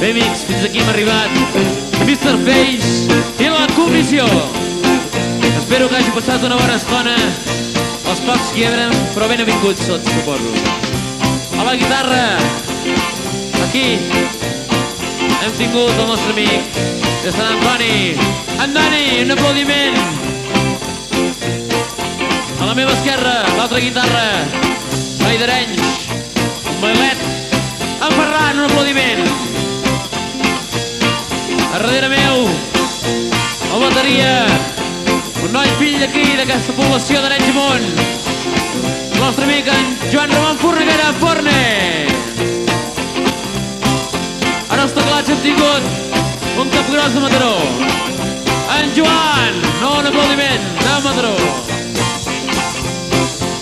Remix, fins aquí hem arribat. Mr. Face i la comissió. Espero que hagi passat una bona estona. Els cops quiebren, però ben avinguts tots, suposo. A la guitarra, aquí, hem tingut el nostre amic de Sant Antoni. Antoni, un aplaudiment. A la meva esquerra, l'altra guitarra, Noi d'Arenys, un bailet. En Ferran, un aplaudiment. Darrere meu, el bateria, un noi fill d'aquí, d'aquesta població d'Arenys i Munt. El nostre amic en Joan Roman Forneguera Forne. En els teclats hem tingut un capgròs de Mataró. En Joan, no un aplaudiment, de Mataró.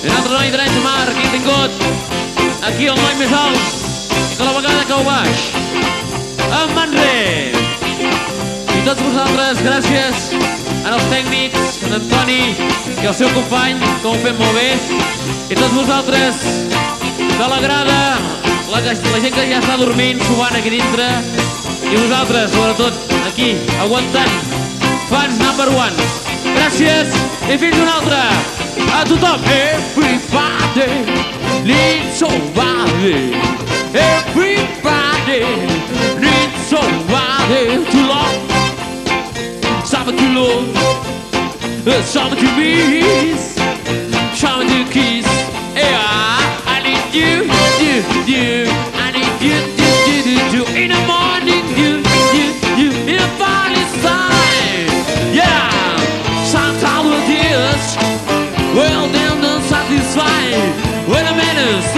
I un altre noi de Mar, que he tingut aquí el noi més alt, que la vegada cau baix. En Manre. Vosaltres, gràcies en els tècnics, en Antoni i el seu company, que ho fet molt bé. I tots vosaltres, de la grada, la, la gent que ja està dormint, subant aquí dintre, i vosaltres, sobretot, aquí, aguantant. Fans number one. Gràcies i fins una altra. A tothom. Everybody needs somebody. Everybody boulot Chambre du bis Chambre du kiss. Et ah, allez you, you, Dieu Allez Dieu, Dieu, Dieu, Dieu, Dieu In the morning, you, you, you. In the morning time Yeah. Sometimes with tears Well, then unsatisfied Wait a minute.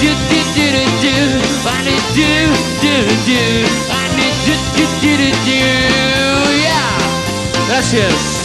do do do do do. I need do do do. I need do do do do do. Yeah. Gracias.